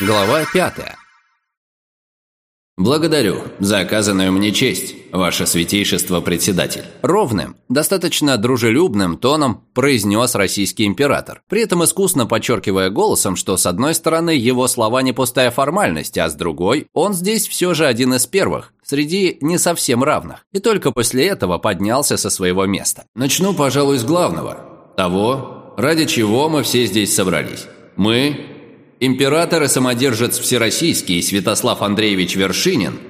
Глава пятая. «Благодарю за оказанную мне честь, ваше святейшество председатель». Ровным, достаточно дружелюбным тоном произнес российский император, при этом искусно подчеркивая голосом, что с одной стороны его слова не пустая формальность, а с другой он здесь все же один из первых, среди не совсем равных, и только после этого поднялся со своего места. «Начну, пожалуй, с главного. Того, ради чего мы все здесь собрались. Мы, Император и самодержец Всероссийский Святослав Андреевич Вершинин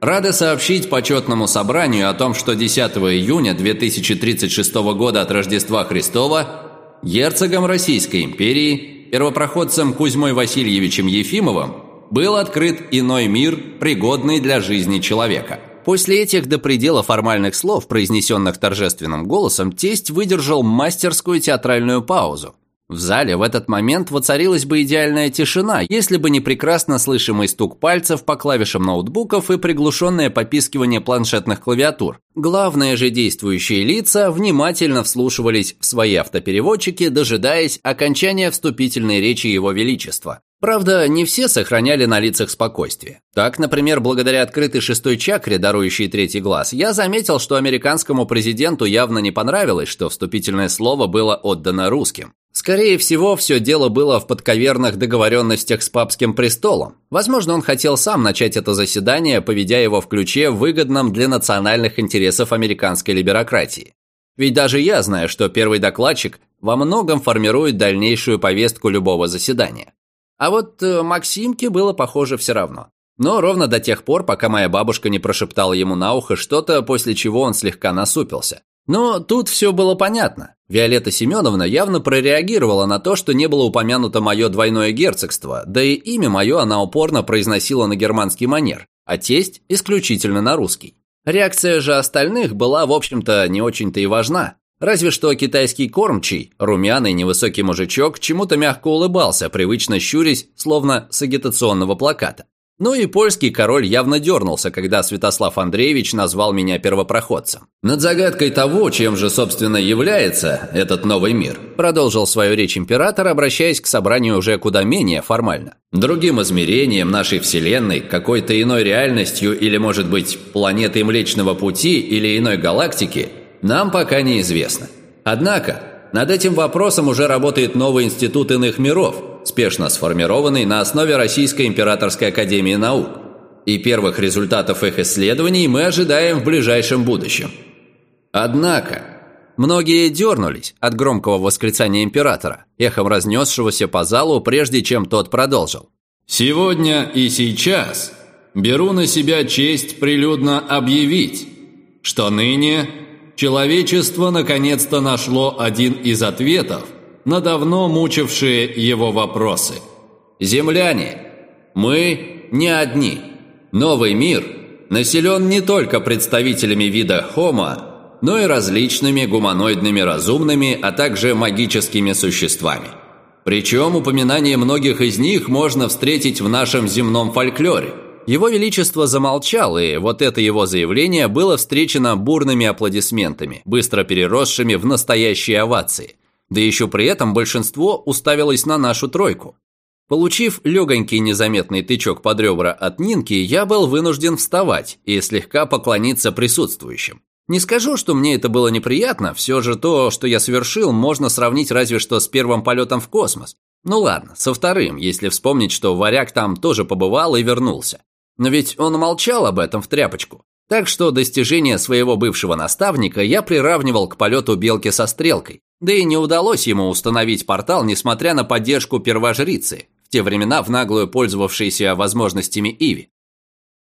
рады сообщить почетному собранию о том, что 10 июня 2036 года от Рождества Христова герцогом Российской империи, первопроходцем Кузьмой Васильевичем Ефимовым, был открыт иной мир, пригодный для жизни человека. После этих до предела формальных слов, произнесенных торжественным голосом, тесть выдержал мастерскую театральную паузу, в зале в этот момент воцарилась бы идеальная тишина, если бы не прекрасно слышимый стук пальцев по клавишам ноутбуков и приглушенное попискивание планшетных клавиатур. Главные же действующие лица внимательно вслушивались в свои автопереводчики, дожидаясь окончания вступительной речи Его Величества. Правда, не все сохраняли на лицах спокойствие. Так, например, благодаря открытой шестой чакре, дарующей третий глаз, я заметил, что американскому президенту явно не понравилось, что вступительное слово было отдано русским. Скорее всего, все дело было в подковерных договоренностях с папским престолом. Возможно, он хотел сам начать это заседание, поведя его в ключе, выгодном для национальных интересов американской либерократии. Ведь даже я знаю, что первый докладчик во многом формирует дальнейшую повестку любого заседания. А вот э, Максимке было похоже все равно. Но ровно до тех пор, пока моя бабушка не прошептала ему на ухо что-то, после чего он слегка насупился. Но тут все было понятно. Виолетта Семеновна явно прореагировала на то, что не было упомянуто мое двойное герцогство, да и имя мое она упорно произносила на германский манер, а тесть исключительно на русский. Реакция же остальных была, в общем-то, не очень-то и важна. Разве что китайский кормчий, румяный невысокий мужичок, чему-то мягко улыбался, привычно щурясь, словно с агитационного плаката. Ну и польский король явно дернулся, когда Святослав Андреевич назвал меня первопроходцем. «Над загадкой того, чем же, собственно, является этот новый мир», продолжил свою речь император, обращаясь к собранию уже куда менее формально. «Другим измерением нашей Вселенной, какой-то иной реальностью или, может быть, планетой Млечного Пути или иной галактики, нам пока неизвестно. Однако, над этим вопросом уже работает новый институт иных миров – спешно сформированный на основе Российской императорской академии наук. И первых результатов их исследований мы ожидаем в ближайшем будущем. Однако... Многие дернулись от громкого восклицания императора, эхом разнесшегося по залу, прежде чем тот продолжил. «Сегодня и сейчас беру на себя честь прилюдно объявить, что ныне человечество наконец-то нашло один из ответов – на давно мучившие его вопросы. «Земляне, мы не одни. Новый мир населен не только представителями вида Homo, но и различными гуманоидными разумными, а также магическими существами. Причем упоминание многих из них можно встретить в нашем земном фольклоре. Его Величество замолчал, и вот это его заявление было встречено бурными аплодисментами, быстро переросшими в настоящие овации. Да еще при этом большинство уставилось на нашу тройку. Получив легонький незаметный тычок под ребра от Нинки, я был вынужден вставать и слегка поклониться присутствующим. Не скажу, что мне это было неприятно, все же то, что я совершил, можно сравнить разве что с первым полетом в космос. Ну ладно, со вторым, если вспомнить, что варяг там тоже побывал и вернулся. Но ведь он молчал об этом в тряпочку. Так что достижение своего бывшего наставника я приравнивал к полету белки со стрелкой. Да и не удалось ему установить портал, несмотря на поддержку первожрицы, в те времена в наглую пользовавшейся возможностями Иви.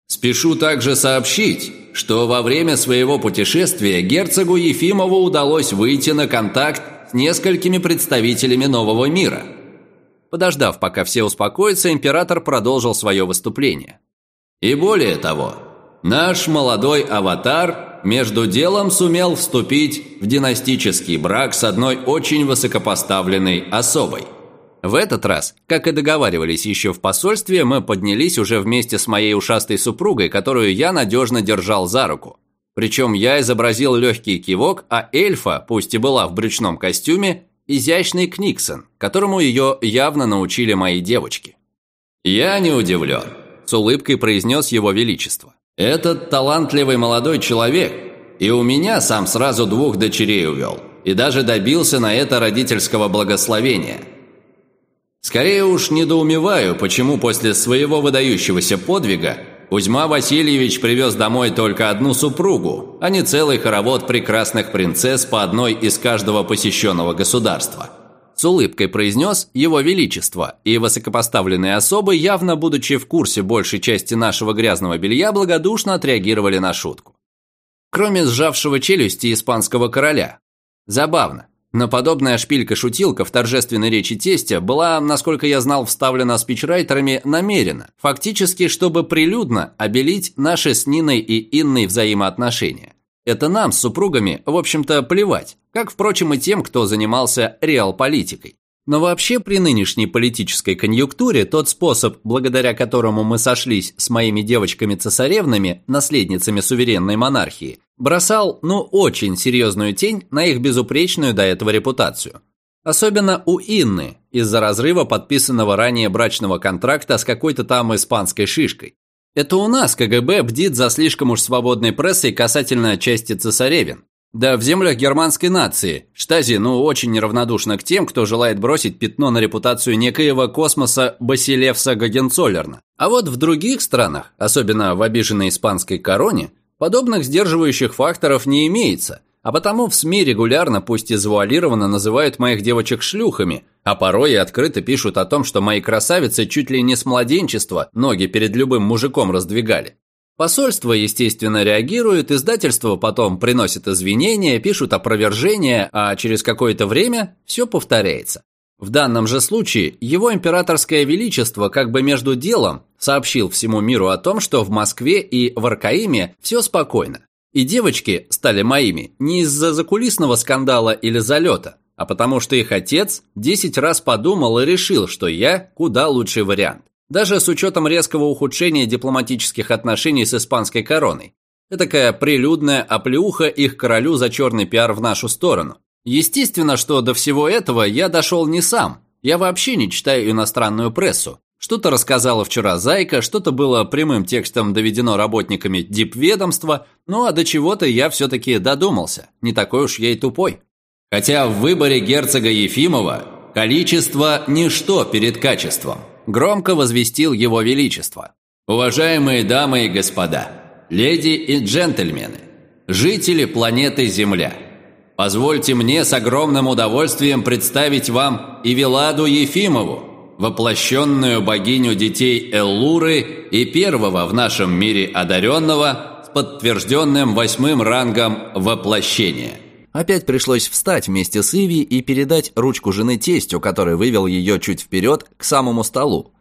Спешу также сообщить, что во время своего путешествия герцогу Ефимову удалось выйти на контакт с несколькими представителями нового мира. Подождав, пока все успокоятся, император продолжил свое выступление. И более того, наш молодой аватар между делом сумел вступить в династический брак с одной очень высокопоставленной особой. В этот раз, как и договаривались еще в посольстве, мы поднялись уже вместе с моей ушастой супругой, которую я надежно держал за руку. Причем я изобразил легкий кивок, а эльфа, пусть и была в брючном костюме, изящный Книксон, которому ее явно научили мои девочки. «Я не удивлен», – с улыбкой произнес его величество. «Этот талантливый молодой человек, и у меня сам сразу двух дочерей увел, и даже добился на это родительского благословения. Скорее уж недоумеваю, почему после своего выдающегося подвига Кузьма Васильевич привез домой только одну супругу, а не целый хоровод прекрасных принцесс по одной из каждого посещенного государства» с улыбкой произнес Его Величество, и высокопоставленные особы, явно будучи в курсе большей части нашего грязного белья, благодушно отреагировали на шутку. Кроме сжавшего челюсти испанского короля. Забавно, но подобная шпилька-шутилка в торжественной речи тестя была, насколько я знал, вставлена спичрайтерами намеренно, фактически, чтобы прилюдно обелить наши с Ниной и Инной взаимоотношения. Это нам с супругами, в общем-то, плевать, как, впрочем, и тем, кто занимался реал-политикой. Но вообще при нынешней политической конъюнктуре тот способ, благодаря которому мы сошлись с моими девочками-цесаревнами, наследницами суверенной монархии, бросал, ну, очень серьезную тень на их безупречную до этого репутацию. Особенно у Инны, из-за разрыва подписанного ранее брачного контракта с какой-то там испанской шишкой. Это у нас КГБ бдит за слишком уж свободной прессой касательно части цесаревин. Да в землях германской нации Штази, ну, очень неравнодушна к тем, кто желает бросить пятно на репутацию некоего космоса Басилевса Гагенцоллерна. А вот в других странах, особенно в обиженной испанской короне, подобных сдерживающих факторов не имеется, а потому в СМИ регулярно, пусть и завуалированно, называют моих девочек шлюхами, а порой и открыто пишут о том, что мои красавицы чуть ли не с младенчества ноги перед любым мужиком раздвигали. Посольство, естественно, реагирует, издательство потом приносит извинения, пишут опровержения, а через какое-то время все повторяется. В данном же случае его императорское величество как бы между делом сообщил всему миру о том, что в Москве и в Аркаиме все спокойно. И девочки стали моими не из-за закулисного скандала или залета, а потому что их отец 10 раз подумал и решил, что я куда лучший вариант. Даже с учетом резкого ухудшения дипломатических отношений с испанской короной. Этакая прилюдная оплеуха их королю за черный пиар в нашу сторону. Естественно, что до всего этого я дошел не сам. Я вообще не читаю иностранную прессу. Что-то рассказала вчера Зайка, что-то было прямым текстом доведено работниками дипведомства, ну а до чего-то я все-таки додумался. Не такой уж я и тупой. Хотя в выборе герцога Ефимова количество – ничто перед качеством. Громко возвестил его величество. Уважаемые дамы и господа, леди и джентльмены, жители планеты Земля, позвольте мне с огромным удовольствием представить вам Ивеладу Ефимову, воплощенную богиню детей Эллуры и первого в нашем мире одаренного с подтвержденным восьмым рангом воплощения. Опять пришлось встать вместе с Иви и передать ручку жены тестю, который вывел ее чуть вперед к самому столу.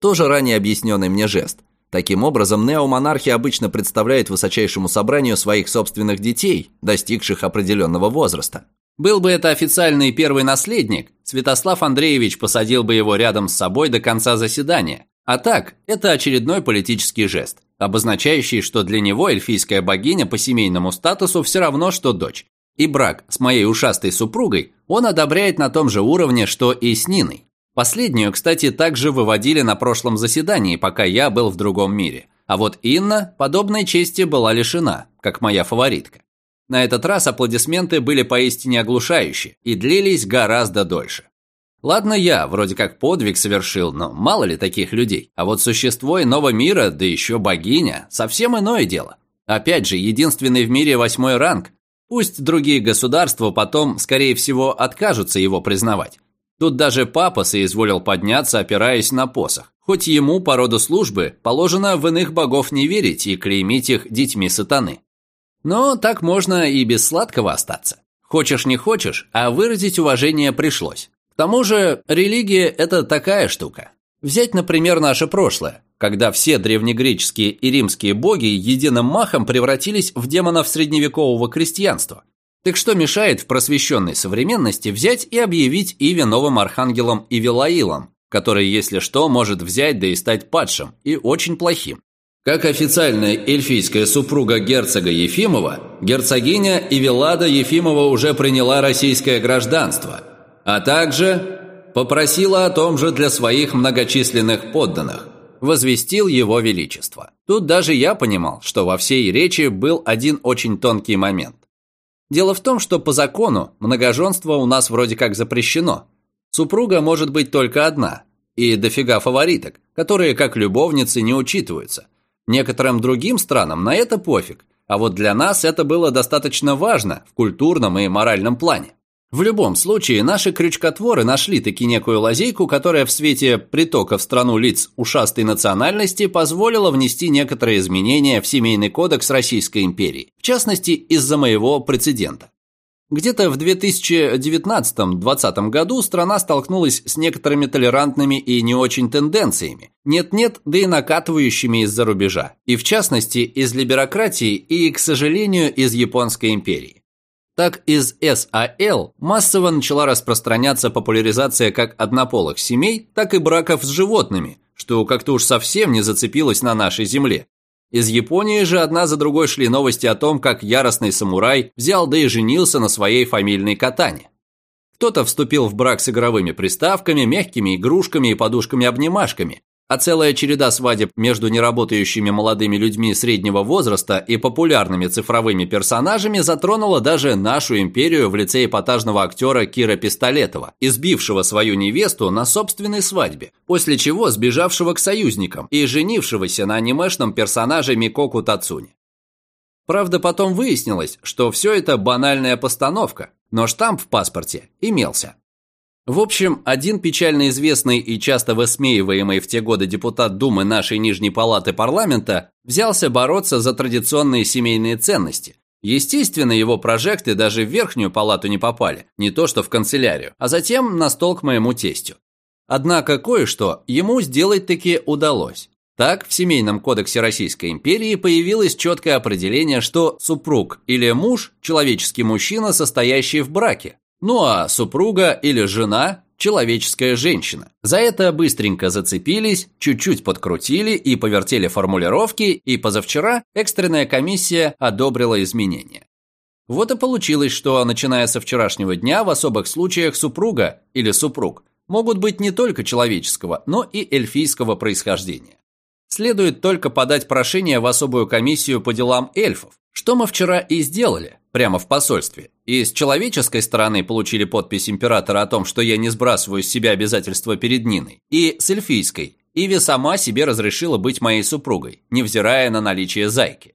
Тоже ранее объясненный мне жест. Таким образом, неомонархи обычно представляют высочайшему собранию своих собственных детей, достигших определенного возраста. Был бы это официальный первый наследник, Святослав Андреевич посадил бы его рядом с собой до конца заседания. А так, это очередной политический жест, обозначающий, что для него эльфийская богиня по семейному статусу все равно, что дочь. И брак с моей ушастой супругой он одобряет на том же уровне, что и с Ниной. Последнюю, кстати, также выводили на прошлом заседании, пока я был в другом мире. А вот Инна подобной чести была лишена, как моя фаворитка. На этот раз аплодисменты были поистине оглушающие и длились гораздо дольше. Ладно, я вроде как подвиг совершил, но мало ли таких людей. А вот существо иного мира, да еще богиня, совсем иное дело. Опять же, единственный в мире восьмой ранг. Пусть другие государства потом, скорее всего, откажутся его признавать. Тут даже папа соизволил подняться, опираясь на посох. Хоть ему по роду службы положено в иных богов не верить и клеймить их детьми сатаны. Но так можно и без сладкого остаться. Хочешь не хочешь, а выразить уважение пришлось. К тому же, религия – это такая штука. Взять, например, наше прошлое, когда все древнегреческие и римские боги единым махом превратились в демонов средневекового крестьянства. Так что мешает в просвещенной современности взять и объявить Иве новым архангелом Ивилаилом, который, если что, может взять да и стать падшим, и очень плохим. Как официальная эльфийская супруга герцога Ефимова, герцогиня Ивелада Ефимова уже приняла российское гражданство, а также попросила о том же для своих многочисленных подданных. возвестил его величество. Тут даже я понимал, что во всей речи был один очень тонкий момент. Дело в том, что по закону многоженство у нас вроде как запрещено. Супруга может быть только одна, и дофига фавориток, которые как любовницы не учитываются. Некоторым другим странам на это пофиг, а вот для нас это было достаточно важно в культурном и моральном плане. В любом случае, наши крючкотворы нашли таки некую лазейку, которая в свете притока в страну лиц ушастой национальности позволила внести некоторые изменения в Семейный кодекс Российской империи, в частности, из-за моего прецедента. Где-то в 2019-2020 году страна столкнулась с некоторыми толерантными и не очень тенденциями, нет-нет, да и накатывающими из-за рубежа, и в частности из либерократии и, к сожалению, из Японской империи. Так из САЛ массово начала распространяться популяризация как однополых семей, так и браков с животными, что как-то уж совсем не зацепилось на нашей земле. Из Японии же одна за другой шли новости о том, как яростный самурай взял да и женился на своей фамильной катане. Кто-то вступил в брак с игровыми приставками, мягкими игрушками и подушками-обнимашками, а целая череда свадеб между неработающими молодыми людьми среднего возраста и популярными цифровыми персонажами затронула даже нашу империю в лице эпатажного актера Кира Пистолетова, избившего свою невесту на собственной свадьбе, после чего сбежавшего к союзникам и женившегося на анимешном персонаже Микоку Тацуни. Правда, потом выяснилось, что все это банальная постановка, но штамп в паспорте имелся. В общем, один печально известный и часто высмеиваемый в те годы депутат Думы нашей Нижней Палаты парламента взялся бороться за традиционные семейные ценности. Естественно, его прожекты даже в Верхнюю Палату не попали, не то что в канцелярию, а затем на стол к моему тестю. Однако кое-что ему сделать-таки удалось. Так, в Семейном кодексе Российской империи появилось четкое определение, что супруг или муж – человеческий мужчина, состоящий в браке, ну а супруга или жена – человеческая женщина. За это быстренько зацепились, чуть-чуть подкрутили и повертели формулировки, и позавчера экстренная комиссия одобрила изменения. Вот и получилось, что начиная со вчерашнего дня в особых случаях супруга или супруг могут быть не только человеческого, но и эльфийского происхождения. Следует только подать прошение в особую комиссию по делам эльфов, что мы вчера и сделали, прямо в посольстве. И с человеческой стороны получили подпись императора о том, что я не сбрасываю с себя обязательства перед Ниной. И с эльфийской. Иви сама себе разрешила быть моей супругой, невзирая на наличие зайки.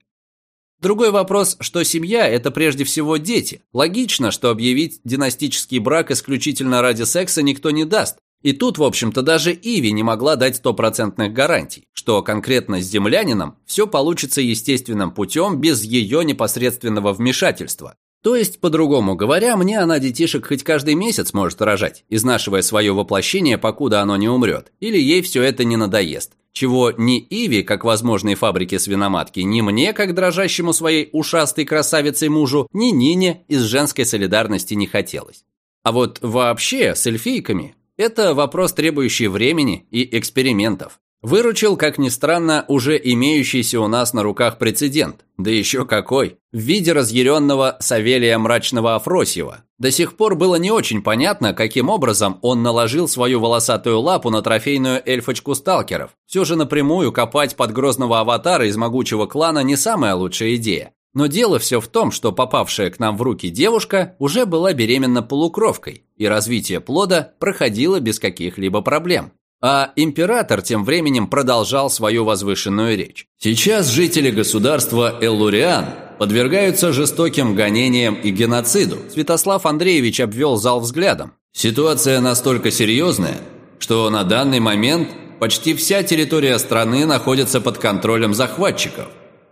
Другой вопрос, что семья – это прежде всего дети. Логично, что объявить династический брак исключительно ради секса никто не даст, и тут, в общем-то, даже Иви не могла дать стопроцентных гарантий, что конкретно с землянином все получится естественным путем без ее непосредственного вмешательства. То есть, по-другому говоря, мне она детишек хоть каждый месяц может рожать, изнашивая свое воплощение, покуда оно не умрет, или ей все это не надоест. Чего ни Иви, как возможной фабрике свиноматки, ни мне, как дрожащему своей ушастой красавицей мужу, ни Нине из женской солидарности не хотелось. А вот вообще с эльфийками это вопрос, требующий времени и экспериментов. Выручил, как ни странно, уже имеющийся у нас на руках прецедент. Да еще какой. В виде разъяренного Савелия Мрачного Афросьева. До сих пор было не очень понятно, каким образом он наложил свою волосатую лапу на трофейную эльфочку сталкеров. Все же напрямую копать под грозного аватара из могучего клана не самая лучшая идея. Но дело все в том, что попавшая к нам в руки девушка уже была беременна полукровкой, и развитие плода проходило без каких-либо проблем. А император тем временем продолжал свою возвышенную речь. Сейчас жители государства Эллуриан подвергаются жестоким гонениям и геноциду. Святослав Андреевич обвел зал взглядом. Ситуация настолько серьезная, что на данный момент почти вся территория страны находится под контролем захватчиков.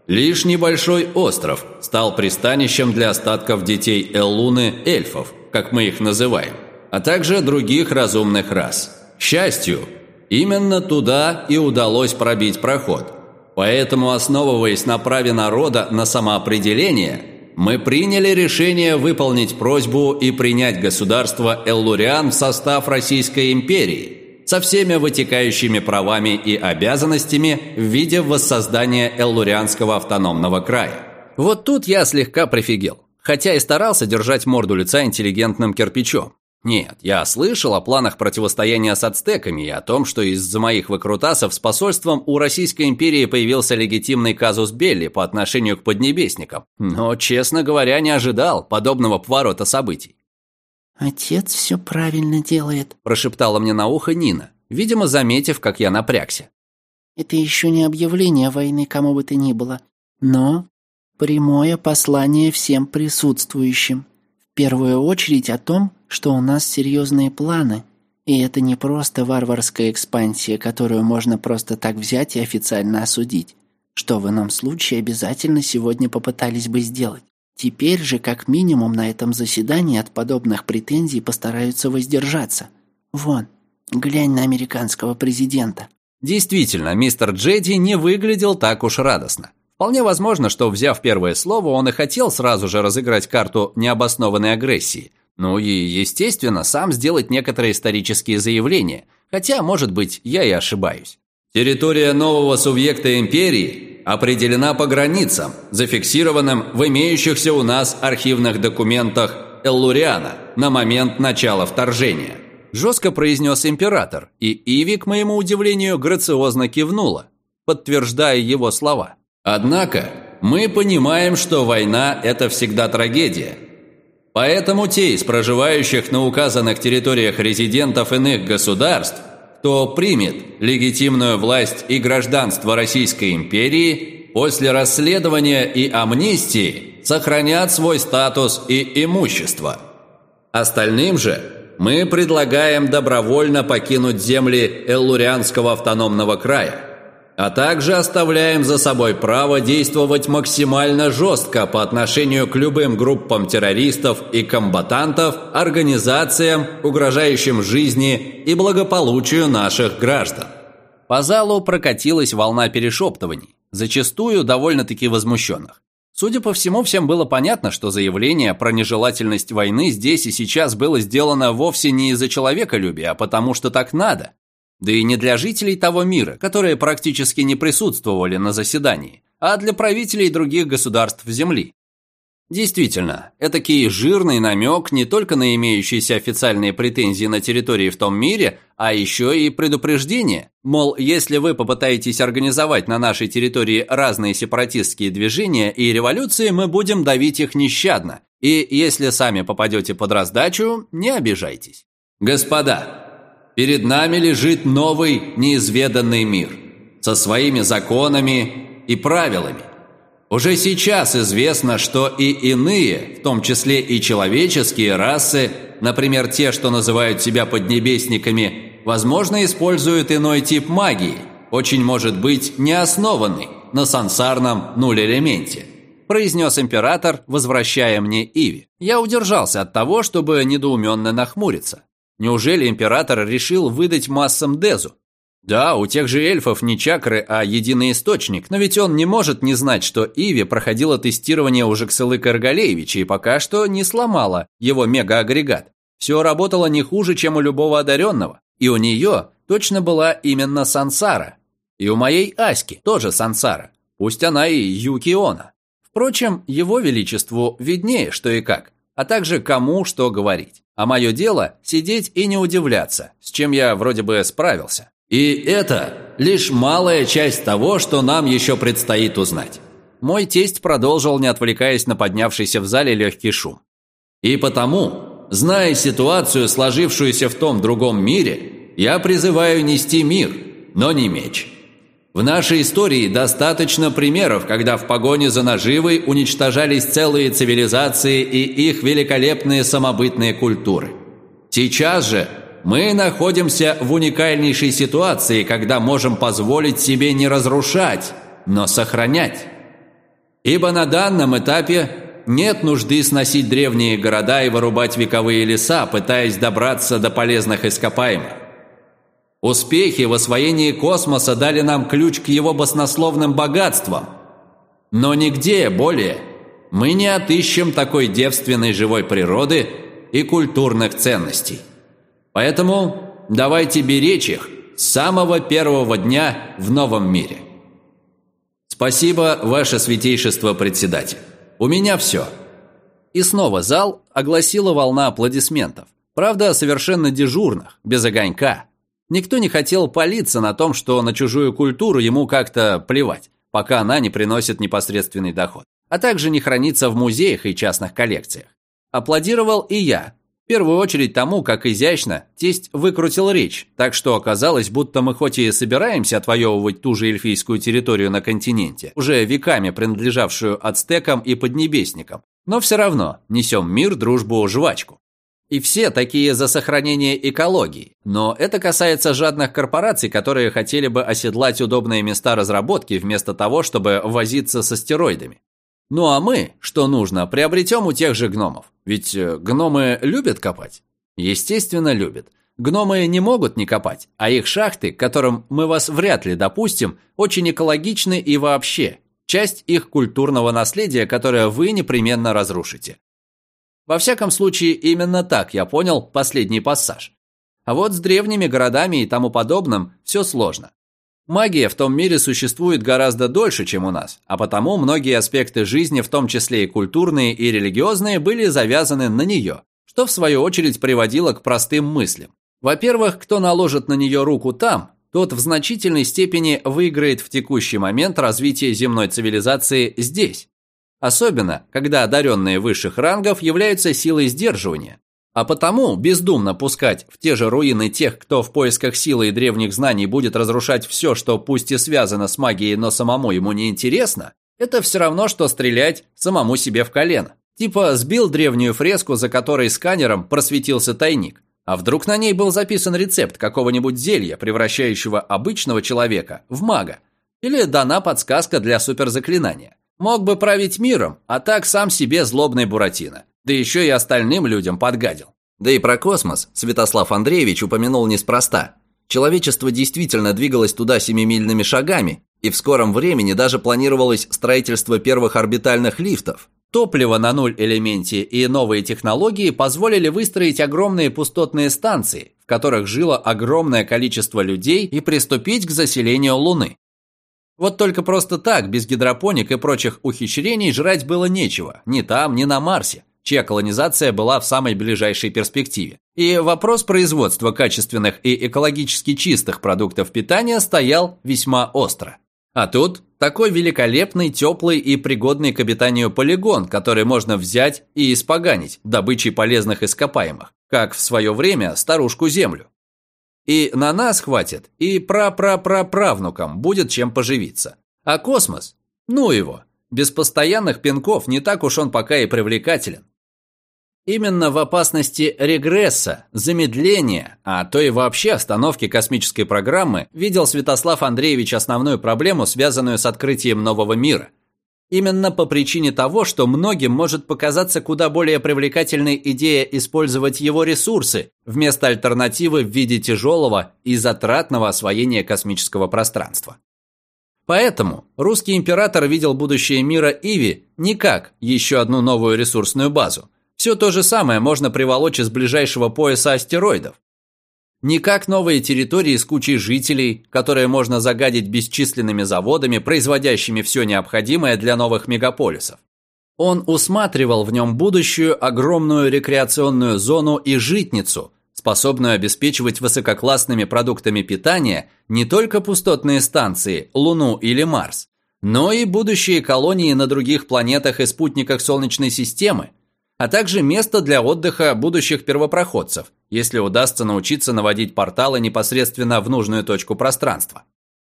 Лишь небольшой остров стал пристанищем для остатков детей Эллуны эльфов, как мы их называем, а также других разумных рас. К счастью, именно туда и удалось пробить проход. Поэтому, основываясь на праве народа на самоопределение, мы приняли решение выполнить просьбу и принять государство Эллуриан в состав Российской империи – со всеми вытекающими правами и обязанностями в виде воссоздания Эллурианского автономного края. Вот тут я слегка прифигел, хотя и старался держать морду лица интеллигентным кирпичом. Нет, я слышал о планах противостояния с ацтеками и о том, что из-за моих выкрутасов с посольством у Российской империи появился легитимный казус Белли по отношению к поднебесникам. Но, честно говоря, не ожидал подобного поворота событий. «Отец все правильно делает», – прошептала мне на ухо Нина, видимо, заметив, как я напрягся. «Это еще не объявление войны кому бы то ни было, но прямое послание всем присутствующим. В первую очередь о том, что у нас серьезные планы, и это не просто варварская экспансия, которую можно просто так взять и официально осудить, что в ином случае обязательно сегодня попытались бы сделать. Теперь же, как минимум, на этом заседании от подобных претензий постараются воздержаться. Вон, глянь на американского президента. Действительно, мистер Джеди не выглядел так уж радостно. Вполне возможно, что, взяв первое слово, он и хотел сразу же разыграть карту необоснованной агрессии – ну и, естественно, сам сделать некоторые исторические заявления, хотя, может быть, я и ошибаюсь. Территория нового субъекта империи определена по границам, зафиксированным в имеющихся у нас архивных документах Эллуриана на момент начала вторжения. Жестко произнес император, и Иви, к моему удивлению, грациозно кивнула, подтверждая его слова. Однако, мы понимаем, что война – это всегда трагедия – Поэтому те из проживающих на указанных территориях резидентов иных государств, кто примет легитимную власть и гражданство Российской империи, после расследования и амнистии сохранят свой статус и имущество. Остальным же мы предлагаем добровольно покинуть земли Эллурианского автономного края – а также оставляем за собой право действовать максимально жестко по отношению к любым группам террористов и комбатантов, организациям, угрожающим жизни и благополучию наших граждан. По залу прокатилась волна перешептываний, зачастую довольно-таки возмущенных. Судя по всему, всем было понятно, что заявление про нежелательность войны здесь и сейчас было сделано вовсе не из-за человеколюбия, а потому что так надо. Да и не для жителей того мира, которые практически не присутствовали на заседании, а для правителей других государств Земли. Действительно, этакий жирный намек не только на имеющиеся официальные претензии на территории в том мире, а еще и предупреждение, мол, если вы попытаетесь организовать на нашей территории разные сепаратистские движения и революции, мы будем давить их нещадно, и если сами попадете под раздачу, не обижайтесь. Господа, Перед нами лежит новый, неизведанный мир, со своими законами и правилами. Уже сейчас известно, что и иные, в том числе и человеческие расы, например, те, что называют себя поднебесниками, возможно, используют иной тип магии, очень может быть не основанный на сансарном нуль-элементе произнес император, возвращая мне Иви. Я удержался от того, чтобы недоуменно нахмуриться. Неужели император решил выдать массам Дезу? Да, у тех же эльфов не чакры, а единый источник, но ведь он не может не знать, что Иви проходила тестирование у Жексылыка Аргалеевича и пока что не сломала его мегаагрегат. Все работало не хуже, чем у любого одаренного. И у нее точно была именно Сансара. И у моей Аськи тоже Сансара. Пусть она и Юкиона. Впрочем, его величеству виднее, что и как, а также кому что говорить. А мое дело – сидеть и не удивляться, с чем я вроде бы справился. И это лишь малая часть того, что нам еще предстоит узнать. Мой тесть продолжил, не отвлекаясь на поднявшийся в зале легкий шум. И потому, зная ситуацию, сложившуюся в том другом мире, я призываю нести мир, но не меч. В нашей истории достаточно примеров, когда в погоне за наживой уничтожались целые цивилизации и их великолепные самобытные культуры. Сейчас же мы находимся в уникальнейшей ситуации, когда можем позволить себе не разрушать, но сохранять. Ибо на данном этапе нет нужды сносить древние города и вырубать вековые леса, пытаясь добраться до полезных ископаемых. Успехи в освоении космоса дали нам ключ к его баснословным богатствам. Но нигде более мы не отыщем такой девственной живой природы и культурных ценностей. Поэтому давайте беречь их с самого первого дня в новом мире. Спасибо, ваше святейшество председатель. У меня все. И снова зал огласила волна аплодисментов. Правда, совершенно дежурных, без огонька. Никто не хотел палиться на том, что на чужую культуру ему как-то плевать, пока она не приносит непосредственный доход, а также не хранится в музеях и частных коллекциях. Аплодировал и я, в первую очередь тому, как изящно тесть выкрутил речь, так что оказалось, будто мы хоть и собираемся отвоевывать ту же эльфийскую территорию на континенте, уже веками принадлежавшую ацтекам и поднебесникам, но все равно несем мир, дружбу, жвачку. И все такие за сохранение экологии. Но это касается жадных корпораций, которые хотели бы оседлать удобные места разработки вместо того, чтобы возиться с астероидами. Ну а мы, что нужно, приобретем у тех же гномов. Ведь э, гномы любят копать? Естественно, любят. Гномы не могут не копать, а их шахты, к которым мы вас вряд ли допустим, очень экологичны и вообще часть их культурного наследия, которое вы непременно разрушите. Во всяком случае, именно так я понял последний пассаж. А вот с древними городами и тому подобным все сложно. Магия в том мире существует гораздо дольше, чем у нас, а потому многие аспекты жизни, в том числе и культурные и религиозные, были завязаны на нее, что в свою очередь приводило к простым мыслям. Во-первых, кто наложит на нее руку там, тот в значительной степени выиграет в текущий момент развития земной цивилизации здесь. Особенно, когда одаренные высших рангов являются силой сдерживания, а потому бездумно пускать в те же руины тех, кто в поисках силы и древних знаний будет разрушать все, что пусть и связано с магией, но самому ему не интересно, это все равно, что стрелять самому себе в колено. Типа сбил древнюю фреску, за которой сканером просветился тайник. А вдруг на ней был записан рецепт какого-нибудь зелья, превращающего обычного человека в мага? Или дана подсказка для суперзаклинания? Мог бы править миром, а так сам себе злобный Буратино. Да еще и остальным людям подгадил. Да и про космос Святослав Андреевич упомянул неспроста. Человечество действительно двигалось туда семимильными шагами, и в скором времени даже планировалось строительство первых орбитальных лифтов. Топливо на нуль элементе и новые технологии позволили выстроить огромные пустотные станции, в которых жило огромное количество людей и приступить к заселению Луны. Вот только просто так, без гидропоник и прочих ухищрений, жрать было нечего, ни там, ни на Марсе чья колонизация была в самой ближайшей перспективе. И вопрос производства качественных и экологически чистых продуктов питания стоял весьма остро. А тут такой великолепный, теплый и пригодный к обитанию полигон, который можно взять и испоганить добычей полезных ископаемых, как в свое время старушку Землю. И на нас хватит, и пра-пра-пра-правнукам будет чем поживиться. А космос? Ну его. Без постоянных пинков не так уж он пока и привлекателен. Именно в опасности регресса, замедления, а то и вообще остановки космической программы видел Святослав Андреевич основную проблему, связанную с открытием нового мира. Именно по причине того, что многим может показаться куда более привлекательной идея использовать его ресурсы вместо альтернативы в виде тяжелого и затратного освоения космического пространства. Поэтому русский император видел будущее мира Иви не как еще одну новую ресурсную базу, все то же самое можно приволочь из ближайшего пояса астероидов. Не как новые территории с кучей жителей, которые можно загадить бесчисленными заводами, производящими все необходимое для новых мегаполисов. Он усматривал в нем будущую огромную рекреационную зону и житницу, способную обеспечивать высококлассными продуктами питания не только пустотные станции, Луну или Марс, но и будущие колонии на других планетах и спутниках Солнечной системы, а также место для отдыха будущих первопроходцев, если удастся научиться наводить порталы непосредственно в нужную точку пространства.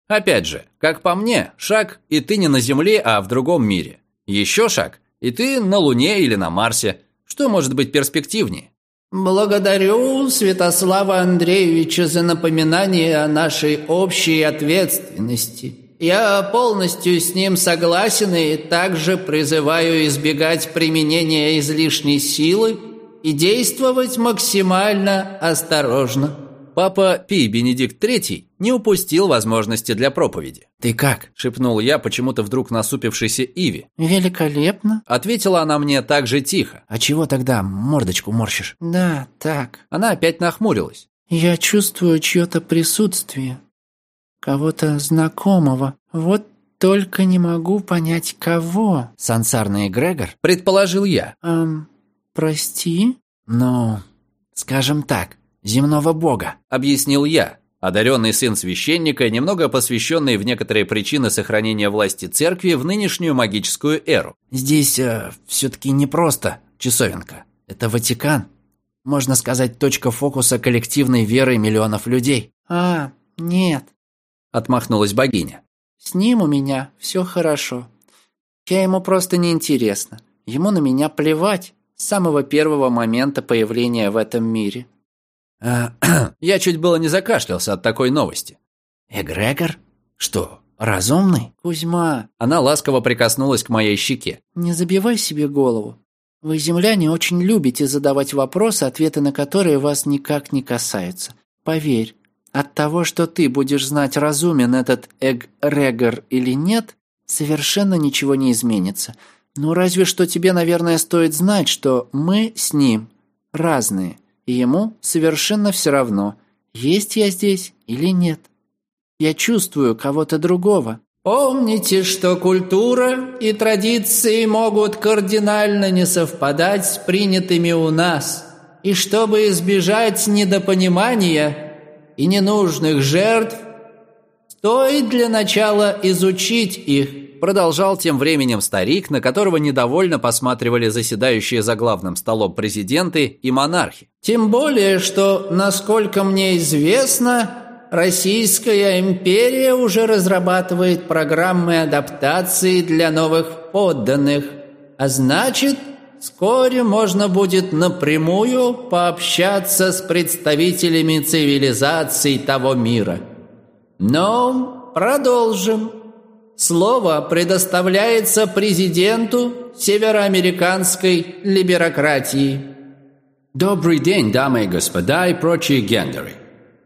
Опять же, как по мне, шаг, и ты не на Земле, а в другом мире. Еще шаг, и ты на Луне или на Марсе. Что может быть перспективнее? Благодарю Святослава Андреевича за напоминание о нашей общей ответственности. Я полностью с ним согласен и также призываю избегать применения излишней силы и действовать максимально осторожно. Папа Пий Бенедикт III не упустил возможности для проповеди. «Ты как?» – шепнул я почему-то вдруг насупившейся Иви. «Великолепно!» – ответила она мне так же тихо. «А чего тогда мордочку морщишь?» «Да, так». Она опять нахмурилась. «Я чувствую чье-то присутствие кого-то знакомого. Вот только не могу понять, кого. Сансарный Грегор, предположил я. Эм, прости? Ну, скажем так, земного бога», — объяснил я, одаренный сын священника, немного посвященный в некоторые причины сохранения власти церкви в нынешнюю магическую эру. «Здесь э, все-таки непросто, часовенка. Это Ватикан. Можно сказать, точка фокуса коллективной веры миллионов людей». «А, нет», — отмахнулась богиня. «С ним у меня все хорошо. Я ему просто неинтересна. Ему на меня плевать с самого первого момента появления в этом мире. Я чуть было не закашлялся от такой новости. Эгрегор? Что, разумный? Кузьма. Она ласково прикоснулась к моей щеке. Не забивай себе голову. Вы, земляне, очень любите задавать вопросы, ответы на которые вас никак не касаются. Поверь, от того, что ты будешь знать, разумен этот эгрегор или нет, совершенно ничего не изменится. Ну, разве что тебе, наверное, стоит знать, что мы с ним разные и ему совершенно все равно, есть я здесь или нет. Я чувствую кого-то другого. Помните, что культура и традиции могут кардинально не совпадать с принятыми у нас. И чтобы избежать недопонимания и ненужных жертв, стоит для начала изучить их Продолжал тем временем старик, на которого недовольно посматривали заседающие за главным столом президенты и монархи. «Тем более, что, насколько мне известно, Российская империя уже разрабатывает программы адаптации для новых подданных, а значит, вскоре можно будет напрямую пообщаться с представителями цивилизаций того мира. Но продолжим». Слово предоставляется президенту североамериканской либерократии. Добрый день, дамы и господа и прочие гендеры.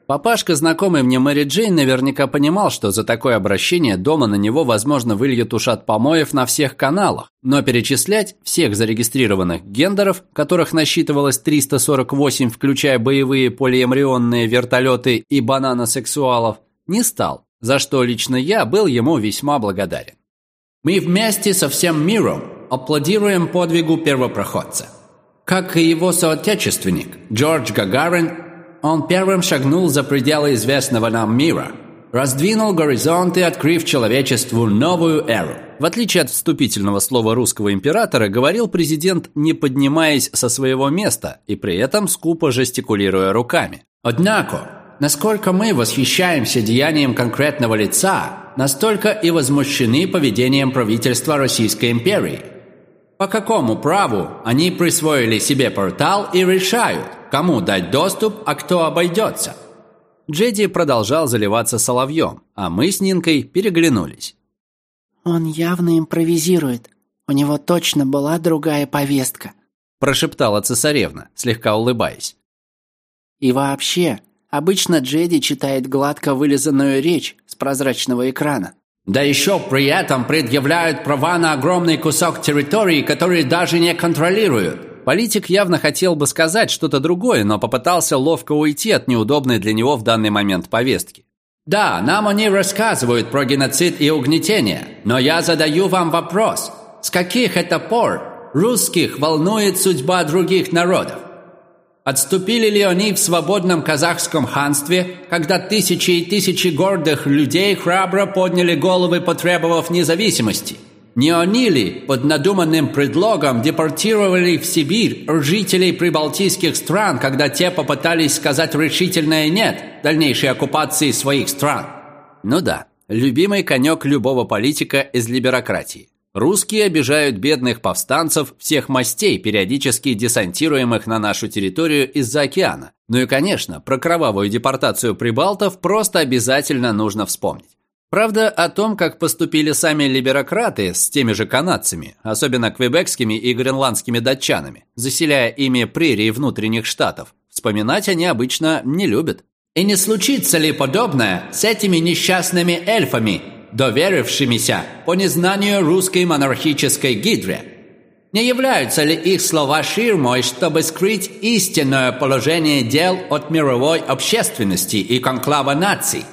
Папашка, знакомый мне Мэри Джейн, наверняка понимал, что за такое обращение дома на него, возможно, выльют ушат помоев на всех каналах, но перечислять всех зарегистрированных гендеров, которых насчитывалось 348, включая боевые полиэмрионные вертолеты и бананосексуалов, не стал за что лично я был ему весьма благодарен. Мы вместе со всем миром аплодируем подвигу первопроходца. Как и его соотечественник Джордж Гагарин, он первым шагнул за пределы известного нам мира, раздвинул горизонты, открыв человечеству новую эру. В отличие от вступительного слова русского императора, говорил президент, не поднимаясь со своего места и при этом скупо жестикулируя руками. Однако, Насколько мы восхищаемся деянием конкретного лица, настолько и возмущены поведением правительства Российской империи. По какому праву они присвоили себе портал и решают, кому дать доступ, а кто обойдется? Джеди продолжал заливаться соловьем, а мы с Нинкой переглянулись. «Он явно импровизирует. У него точно была другая повестка», прошептала цесаревна, слегка улыбаясь. «И вообще, Обычно Джеди читает гладко вылизанную речь с прозрачного экрана. Да еще при этом предъявляют права на огромный кусок территории, который даже не контролируют. Политик явно хотел бы сказать что-то другое, но попытался ловко уйти от неудобной для него в данный момент повестки. Да, нам они рассказывают про геноцид и угнетение, но я задаю вам вопрос. С каких это пор русских волнует судьба других народов? Отступили ли они в свободном казахском ханстве, когда тысячи и тысячи гордых людей храбро подняли головы, потребовав независимости? Не они ли под надуманным предлогом депортировали в Сибирь жителей прибалтийских стран, когда те попытались сказать решительное «нет» дальнейшей оккупации своих стран? Ну да, любимый конек любого политика из либерократии. Русские обижают бедных повстанцев всех мастей, периодически десантируемых на нашу территорию из-за океана. Ну и, конечно, про кровавую депортацию прибалтов просто обязательно нужно вспомнить. Правда, о том, как поступили сами либерократы с теми же канадцами, особенно квебекскими и гренландскими датчанами, заселяя ими прерии внутренних штатов, вспоминать они обычно не любят. И не случится ли подобное с этими несчастными эльфами, доверившимися по незнанию русской монархической гидре. Не являются ли их слова ширмой, чтобы скрыть истинное положение дел от мировой общественности и конклава наций?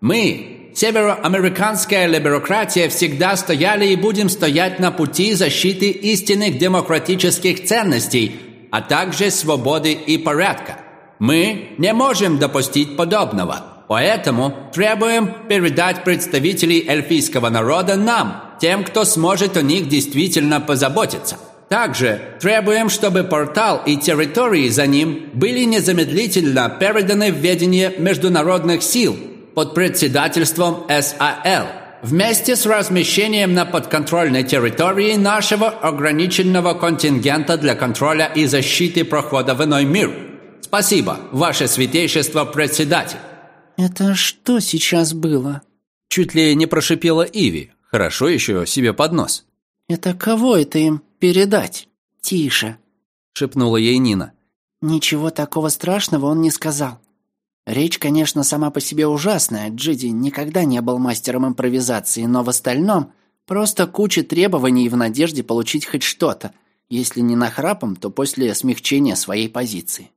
Мы, североамериканская либерократия, всегда стояли и будем стоять на пути защиты истинных демократических ценностей, а также свободы и порядка. Мы не можем допустить подобного, поэтому требуем передать представителей эльфийского народа нам, тем, кто сможет о них действительно позаботиться. Также требуем, чтобы портал и территории за ним были незамедлительно переданы в ведение международных сил под председательством САЛ вместе с размещением на подконтрольной территории нашего ограниченного контингента для контроля и защиты прохода в иной мир. Спасибо, ваше святейшество председатель. «Это что сейчас было?» Чуть ли не прошипела Иви. Хорошо еще себе под нос. «Это кого это им передать?» «Тише», — шепнула ей Нина. «Ничего такого страшного он не сказал. Речь, конечно, сама по себе ужасная. Джиди никогда не был мастером импровизации, но в остальном просто куча требований в надежде получить хоть что-то. Если не нахрапом, то после смягчения своей позиции.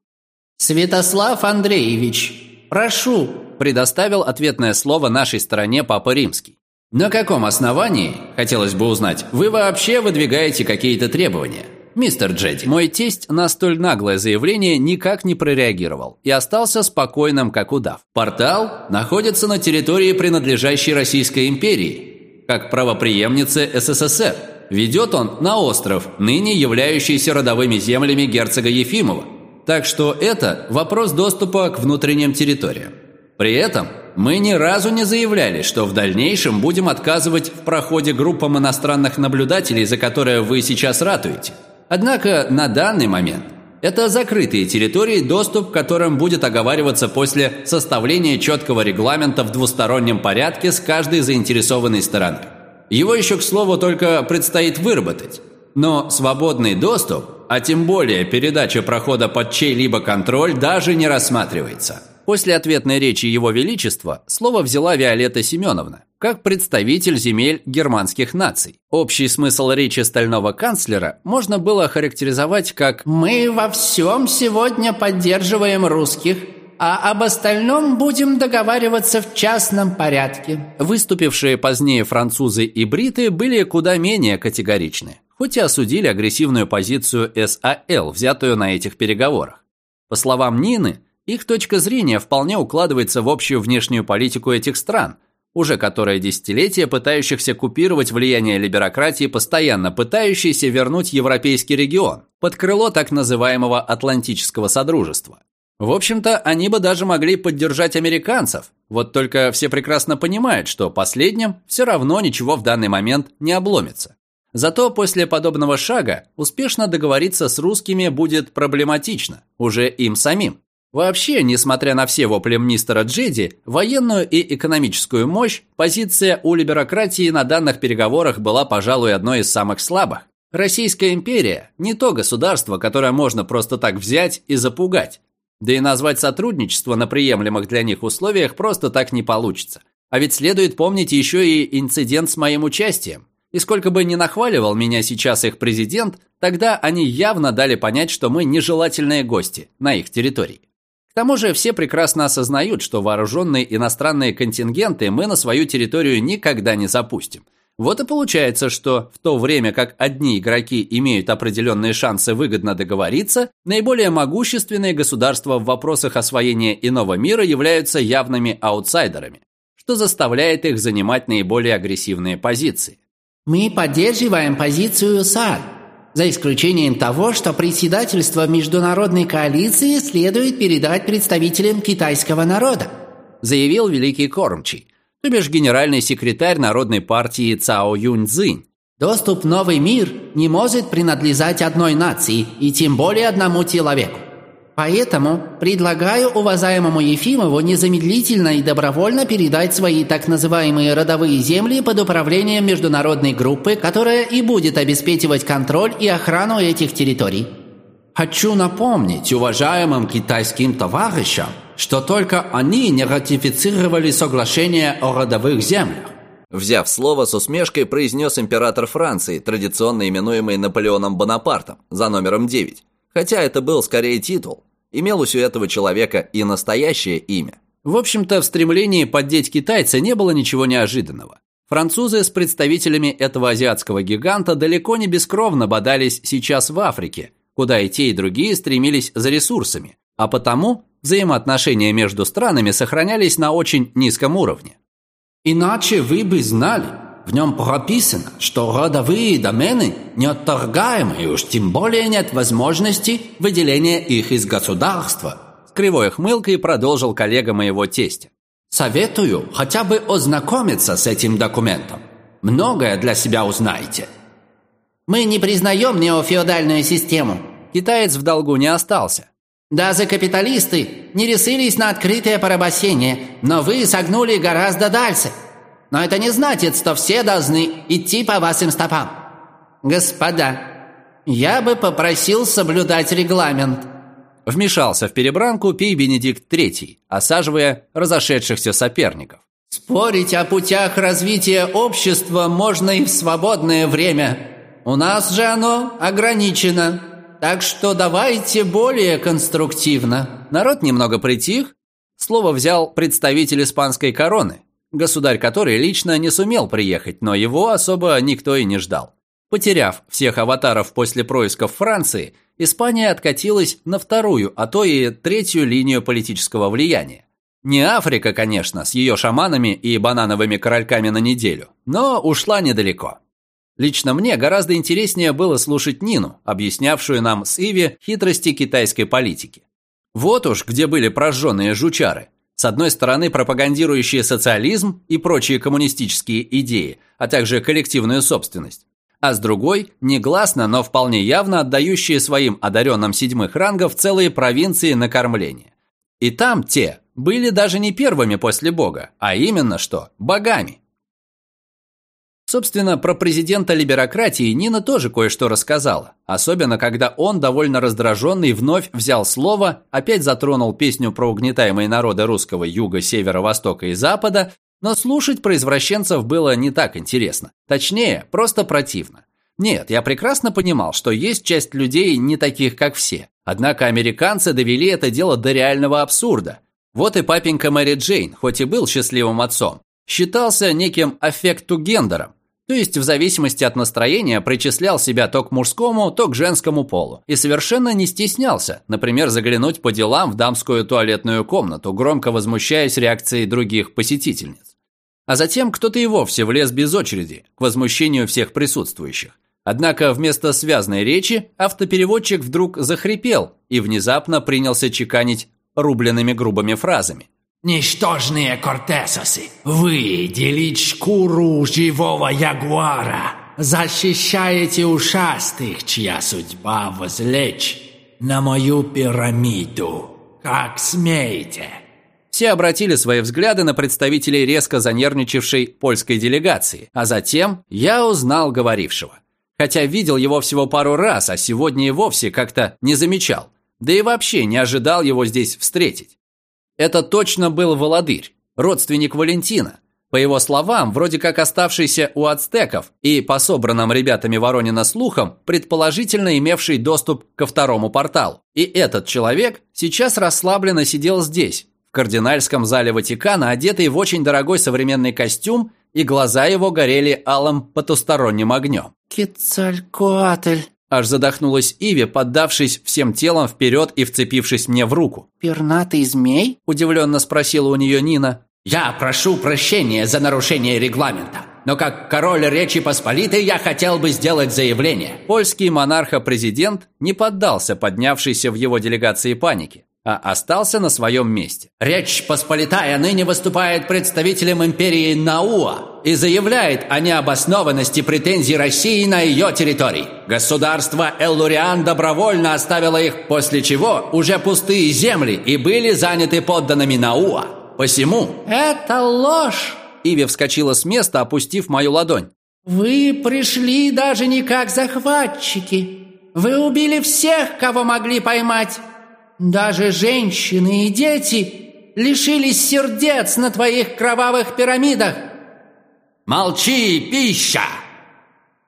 «Святослав Андреевич, прошу», – предоставил ответное слово нашей стороне Папа Римский. «На каком основании, хотелось бы узнать, вы вообще выдвигаете какие-то требования?» «Мистер Джеди». Мой тесть на столь наглое заявление никак не прореагировал и остался спокойным, как удав. Портал находится на территории, принадлежащей Российской империи, как правоприемнице СССР. Ведет он на остров, ныне являющийся родовыми землями герцога Ефимова. Так что это вопрос доступа к внутренним территориям. При этом мы ни разу не заявляли, что в дальнейшем будем отказывать в проходе группам иностранных наблюдателей, за которые вы сейчас ратуете. Однако на данный момент это закрытые территории, доступ к которым будет оговариваться после составления четкого регламента в двустороннем порядке с каждой заинтересованной стороной. Его еще, к слову, только предстоит выработать. Но свободный доступ, а тем более передача прохода под чей-либо контроль, даже не рассматривается. После ответной речи Его Величества слово взяла Виолетта Семеновна, как представитель земель германских наций. Общий смысл речи стального канцлера можно было охарактеризовать как «Мы во всем сегодня поддерживаем русских, а об остальном будем договариваться в частном порядке». Выступившие позднее французы и бриты были куда менее категоричны, хоть и осудили агрессивную позицию САЛ, взятую на этих переговорах. По словам Нины, их точка зрения вполне укладывается в общую внешнюю политику этих стран, уже которое десятилетие пытающихся купировать влияние либерократии, постоянно пытающейся вернуть европейский регион под крыло так называемого Атлантического Содружества. В общем-то, они бы даже могли поддержать американцев, вот только все прекрасно понимают, что последним все равно ничего в данный момент не обломится. Зато после подобного шага успешно договориться с русскими будет проблематично, уже им самим. Вообще, несмотря на все вопли мистера Джеди, военную и экономическую мощь, позиция у либерократии на данных переговорах была, пожалуй, одной из самых слабых. Российская империя – не то государство, которое можно просто так взять и запугать. Да и назвать сотрудничество на приемлемых для них условиях просто так не получится. А ведь следует помнить еще и инцидент с моим участием. И сколько бы ни нахваливал меня сейчас их президент, тогда они явно дали понять, что мы нежелательные гости на их территории. К тому же все прекрасно осознают, что вооруженные иностранные контингенты мы на свою территорию никогда не запустим. Вот и получается, что в то время как одни игроки имеют определенные шансы выгодно договориться, наиболее могущественные государства в вопросах освоения иного мира являются явными аутсайдерами, что заставляет их занимать наиболее агрессивные позиции. Мы поддерживаем позицию САД, за исключением того, что председательство международной коалиции следует передать представителям китайского народа», заявил великий кормчий, то бишь генеральный секретарь Народной партии Цао Юньцзинь. «Доступ в новый мир не может принадлежать одной нации и тем более одному человеку. Поэтому предлагаю уважаемому Ефимову незамедлительно и добровольно передать свои так называемые родовые земли под управлением международной группы, которая и будет обеспечивать контроль и охрану этих территорий. Хочу напомнить уважаемым китайским товарищам, что только они не ратифицировали соглашение о родовых землях. Взяв слово с усмешкой, произнес император Франции, традиционно именуемый Наполеоном Бонапартом, за номером 9. Хотя это был скорее титул. Имелось у этого человека и настоящее имя. В общем-то, в стремлении поддеть китайца не было ничего неожиданного. Французы с представителями этого азиатского гиганта далеко не бескровно бодались сейчас в Африке, куда и те, и другие стремились за ресурсами, а потому взаимоотношения между странами сохранялись на очень низком уровне. Иначе вы бы знали, в нем прописано, что родовые домены неотторгаемы, и уж тем более нет возможности выделения их из государства. С кривой хмылкой продолжил коллега моего тестя. Советую хотя бы ознакомиться с этим документом. Многое для себя узнаете. Мы не признаем неофеодальную систему. Китаец в долгу не остался. Даже капиталисты не решились на открытое порабощение, но вы согнули гораздо дальше. Но это не значит, что все должны идти по вашим стопам. Господа, я бы попросил соблюдать регламент. Вмешался в перебранку Пий Бенедикт III, осаживая разошедшихся соперников. Спорить о путях развития общества можно и в свободное время. У нас же оно ограничено. Так что давайте более конструктивно». Народ немного притих. Слово взял представитель испанской короны, государь который лично не сумел приехать, но его особо никто и не ждал. Потеряв всех аватаров после происков Франции, Испания откатилась на вторую, а то и третью линию политического влияния. Не Африка, конечно, с ее шаманами и банановыми корольками на неделю, но ушла недалеко. Лично мне гораздо интереснее было слушать Нину, объяснявшую нам с Иви хитрости китайской политики. Вот уж где были прожженные жучары. С одной стороны, пропагандирующие социализм и прочие коммунистические идеи, а также коллективную собственность. А с другой, негласно, но вполне явно отдающие своим одаренным седьмых рангов целые провинции на кормление. И там те были даже не первыми после Бога, а именно что, богами. Собственно, про президента либерократии Нина тоже кое-что рассказала. Особенно, когда он, довольно раздраженный, вновь взял слово, опять затронул песню про угнетаемые народы русского юга, севера, востока и запада, но слушать про извращенцев было не так интересно. Точнее, просто противно. Нет, я прекрасно понимал, что есть часть людей не таких, как все. Однако американцы довели это дело до реального абсурда. Вот и папенька Мэри Джейн, хоть и был счастливым отцом, считался неким аффекту-гендером, то есть в зависимости от настроения причислял себя то к мужскому, то к женскому полу. И совершенно не стеснялся, например, заглянуть по делам в дамскую туалетную комнату, громко возмущаясь реакцией других посетительниц. А затем кто-то и вовсе влез без очереди, к возмущению всех присутствующих. Однако вместо связной речи автопереводчик вдруг захрипел и внезапно принялся чеканить рубленными грубыми фразами. Ничтожные кортесосы, вы делить шкуру живого ягуара, защищаете ушастых, чья судьба возлечь на мою пирамиду. Как смеете? Все обратили свои взгляды на представителей резко занервничавшей польской делегации, а затем я узнал говорившего. Хотя видел его всего пару раз, а сегодня и вовсе как-то не замечал. Да и вообще не ожидал его здесь встретить. Это точно был Володырь, родственник Валентина. По его словам, вроде как оставшийся у ацтеков и, по собранным ребятами Воронина слухам, предположительно имевший доступ ко второму порталу. И этот человек сейчас расслабленно сидел здесь, в кардинальском зале Ватикана, одетый в очень дорогой современный костюм, и глаза его горели алым потусторонним огнем. «Кецалькуатль», Аж задохнулась Иви, поддавшись всем телом вперед и вцепившись мне в руку. «Пернатый змей?» – удивленно спросила у нее Нина. «Я прошу прощения за нарушение регламента, но как король Речи Посполитой я хотел бы сделать заявление». Польский монарха-президент не поддался поднявшейся в его делегации панике а остался на своем месте. Речь Посполитая ныне выступает представителем империи Науа и заявляет о необоснованности претензий России на ее территории. Государство Эллуриан добровольно оставило их, после чего уже пустые земли и были заняты подданными Науа. Посему... «Это ложь!» Иви вскочила с места, опустив мою ладонь. «Вы пришли даже не как захватчики. Вы убили всех, кого могли поймать. Даже женщины и дети лишились сердец на твоих кровавых пирамидах. Молчи, пища!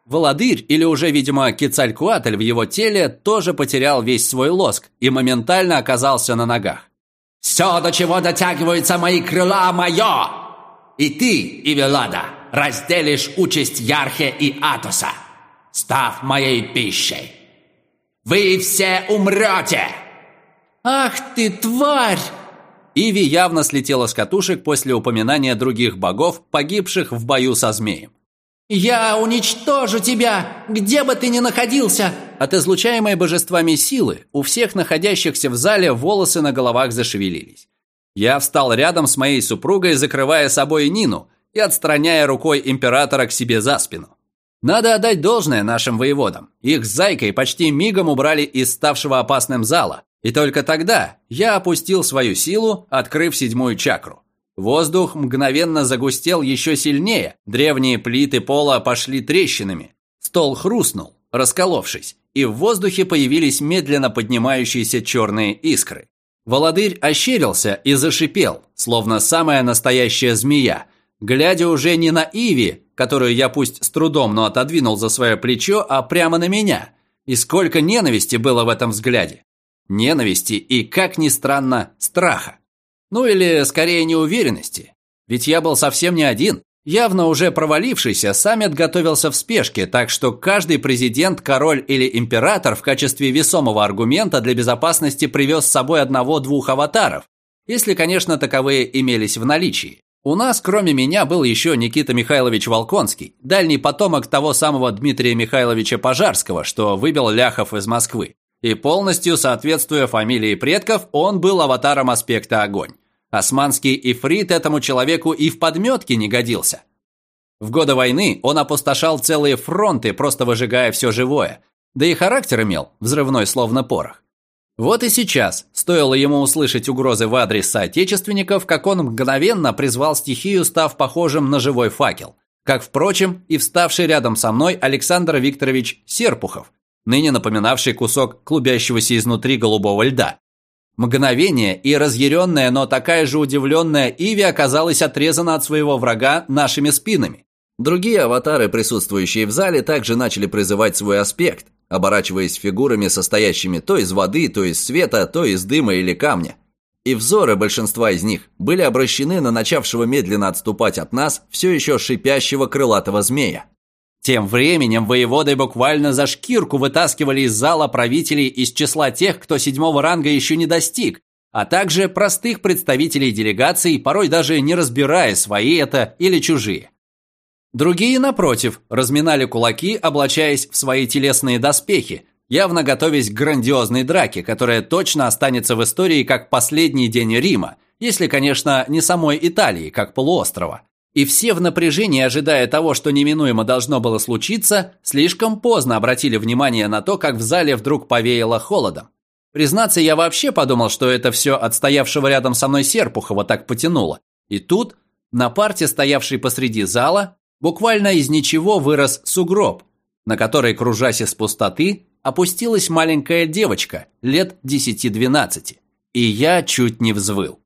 Володырь, или уже, видимо, Кецалькуатль в его теле, тоже потерял весь свой лоск и моментально оказался на ногах. «Все, до чего дотягиваются мои крыла, мое! И ты, Ивелада, разделишь участь Ярхе и Атоса, став моей пищей!» Вы все умрете!» «Ах ты, тварь!» Иви явно слетела с катушек после упоминания других богов, погибших в бою со змеем. «Я уничтожу тебя, где бы ты ни находился!» От излучаемой божествами силы у всех находящихся в зале волосы на головах зашевелились. Я встал рядом с моей супругой, закрывая собой Нину и отстраняя рукой императора к себе за спину. Надо отдать должное нашим воеводам. Их с Зайкой почти мигом убрали из ставшего опасным зала. И только тогда я опустил свою силу, открыв седьмую чакру. Воздух мгновенно загустел еще сильнее, древние плиты пола пошли трещинами. Стол хрустнул, расколовшись, и в воздухе появились медленно поднимающиеся черные искры. Володырь ощерился и зашипел, словно самая настоящая змея, глядя уже не на Иви, которую я пусть с трудом, но отодвинул за свое плечо, а прямо на меня. И сколько ненависти было в этом взгляде. Ненависти и, как ни странно, страха. Ну или, скорее, неуверенности. Ведь я был совсем не один. Явно уже провалившийся, саммит готовился в спешке, так что каждый президент, король или император в качестве весомого аргумента для безопасности привез с собой одного-двух аватаров, если, конечно, таковые имелись в наличии. У нас, кроме меня, был еще Никита Михайлович Волконский, дальний потомок того самого Дмитрия Михайловича Пожарского, что выбил ляхов из Москвы. И полностью соответствуя фамилии предков, он был аватаром аспекта огонь. Османский ифрит этому человеку и в подметке не годился. В годы войны он опустошал целые фронты, просто выжигая все живое. Да и характер имел, взрывной словно порох. Вот и сейчас, стоило ему услышать угрозы в адрес соотечественников, как он мгновенно призвал стихию, став похожим на живой факел. Как, впрочем, и вставший рядом со мной Александр Викторович Серпухов, ныне напоминавший кусок клубящегося изнутри голубого льда. Мгновение, и разъяренная, но такая же удивленная Иви оказалась отрезана от своего врага нашими спинами. Другие аватары, присутствующие в зале, также начали призывать свой аспект, оборачиваясь фигурами, состоящими то из воды, то из света, то из дыма или камня. И взоры большинства из них были обращены на начавшего медленно отступать от нас все еще шипящего крылатого змея. Тем временем воеводы буквально за шкирку вытаскивали из зала правителей из числа тех, кто седьмого ранга еще не достиг, а также простых представителей делегаций, порой даже не разбирая, свои это или чужие. Другие, напротив, разминали кулаки, облачаясь в свои телесные доспехи, явно готовясь к грандиозной драке, которая точно останется в истории как последний день Рима, если, конечно, не самой Италии, как полуострова. И все в напряжении, ожидая того, что неминуемо должно было случиться, слишком поздно обратили внимание на то, как в зале вдруг повеяло холодом. Признаться, я вообще подумал, что это все от стоявшего рядом со мной Серпухова так потянуло. И тут, на парте, стоявшей посреди зала, буквально из ничего вырос сугроб, на который, кружась из пустоты, опустилась маленькая девочка лет 10-12. И я чуть не взвыл.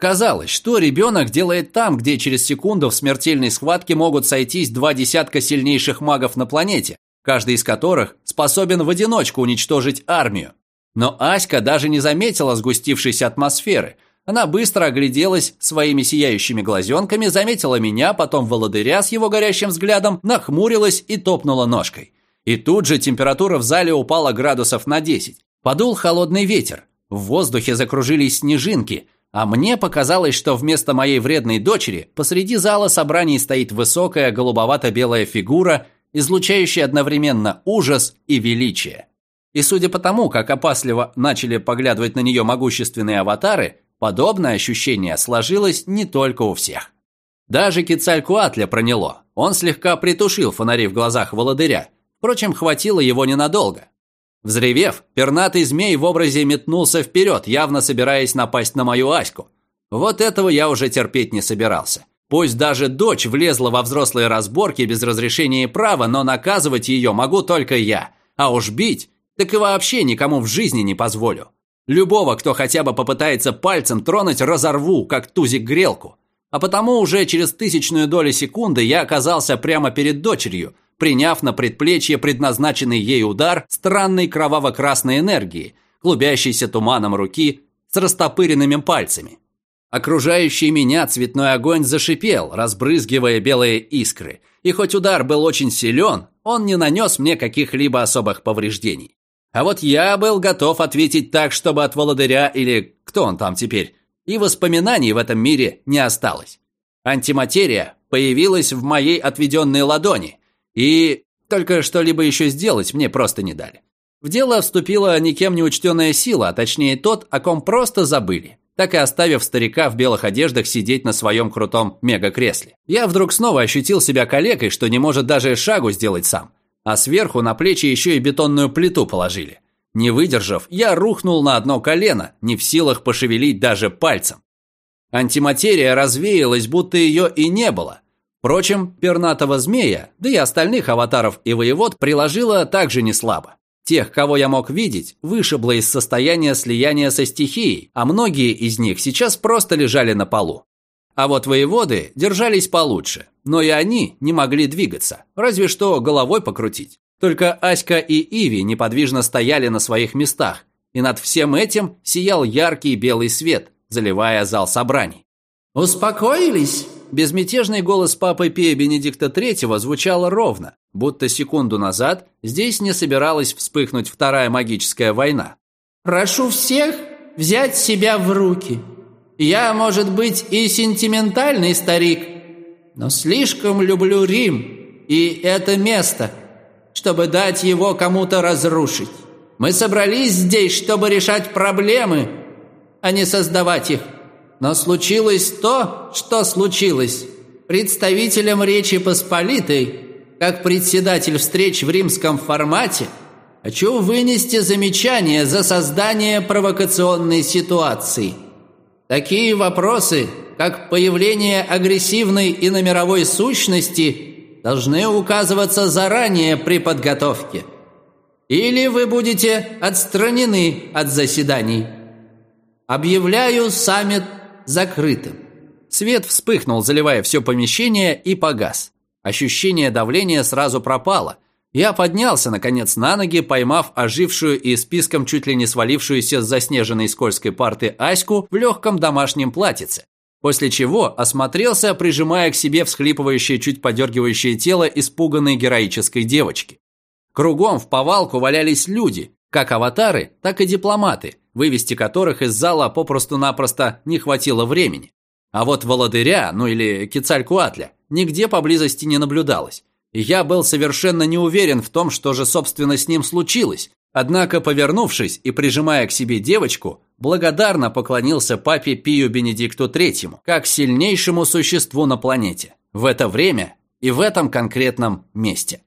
Казалось, что ребенок делает там, где через секунду в смертельной схватке могут сойтись два десятка сильнейших магов на планете, каждый из которых способен в одиночку уничтожить армию. Но Аська даже не заметила сгустившейся атмосферы. Она быстро огляделась своими сияющими глазенками, заметила меня, потом володыря с его горящим взглядом, нахмурилась и топнула ножкой. И тут же температура в зале упала градусов на 10. Подул холодный ветер. В воздухе закружились снежинки – а мне показалось, что вместо моей вредной дочери посреди зала собраний стоит высокая голубовато-белая фигура, излучающая одновременно ужас и величие. И судя по тому, как опасливо начали поглядывать на нее могущественные аватары, подобное ощущение сложилось не только у всех. Даже Кицалькуатля проняло. Он слегка притушил фонари в глазах володыря. Впрочем, хватило его ненадолго. Взревев, пернатый змей в образе метнулся вперед, явно собираясь напасть на мою Аську. Вот этого я уже терпеть не собирался. Пусть даже дочь влезла во взрослые разборки без разрешения и права, но наказывать ее могу только я. А уж бить, так и вообще никому в жизни не позволю. Любого, кто хотя бы попытается пальцем тронуть, разорву, как тузик грелку. А потому уже через тысячную долю секунды я оказался прямо перед дочерью, приняв на предплечье предназначенный ей удар странной кроваво-красной энергии, клубящейся туманом руки с растопыренными пальцами. Окружающий меня цветной огонь зашипел, разбрызгивая белые искры, и хоть удар был очень силен, он не нанес мне каких-либо особых повреждений. А вот я был готов ответить так, чтобы от володаря или кто он там теперь, и воспоминаний в этом мире не осталось. Антиматерия появилась в моей отведенной ладони, и только что-либо еще сделать мне просто не дали. В дело вступила никем не учтенная сила, а точнее тот, о ком просто забыли, так и оставив старика в белых одеждах сидеть на своем крутом мега-кресле. Я вдруг снова ощутил себя калекой, что не может даже шагу сделать сам. А сверху на плечи еще и бетонную плиту положили. Не выдержав, я рухнул на одно колено, не в силах пошевелить даже пальцем. Антиматерия развеялась, будто ее и не было. Впрочем, пернатого змея, да и остальных аватаров и воевод приложила также не слабо. Тех, кого я мог видеть, вышибло из состояния слияния со стихией, а многие из них сейчас просто лежали на полу. А вот воеводы держались получше, но и они не могли двигаться, разве что головой покрутить. Только Аська и Иви неподвижно стояли на своих местах, и над всем этим сиял яркий белый свет, заливая зал собраний. «Успокоились?» Безмятежный голос папы Пия Бенедикта III звучал ровно, будто секунду назад здесь не собиралась вспыхнуть вторая магическая война. «Прошу всех взять себя в руки. Я, может быть, и сентиментальный старик, но слишком люблю Рим и это место, чтобы дать его кому-то разрушить. Мы собрались здесь, чтобы решать проблемы, а не создавать их. Но случилось то, что случилось. Представителям Речи Посполитой, как председатель встреч в римском формате, хочу вынести замечание за создание провокационной ситуации. Такие вопросы, как появление агрессивной и иномировой сущности, должны указываться заранее при подготовке. Или вы будете отстранены от заседаний. Объявляю саммит закрытым. Свет вспыхнул, заливая все помещение, и погас. Ощущение давления сразу пропало. Я поднялся, наконец, на ноги, поймав ожившую и списком чуть ли не свалившуюся с заснеженной скользкой парты Аську в легком домашнем платьице. После чего осмотрелся, прижимая к себе всхлипывающее, чуть подергивающее тело испуганной героической девочки. Кругом в повалку валялись люди, как аватары, так и дипломаты, вывести которых из зала попросту-напросто не хватило времени. А вот володыря, ну или Кицалькуатля, нигде поблизости не наблюдалось. Я был совершенно не уверен в том, что же, собственно, с ним случилось. Однако, повернувшись и прижимая к себе девочку, благодарно поклонился папе Пию Бенедикту Третьему, как сильнейшему существу на планете, в это время и в этом конкретном месте.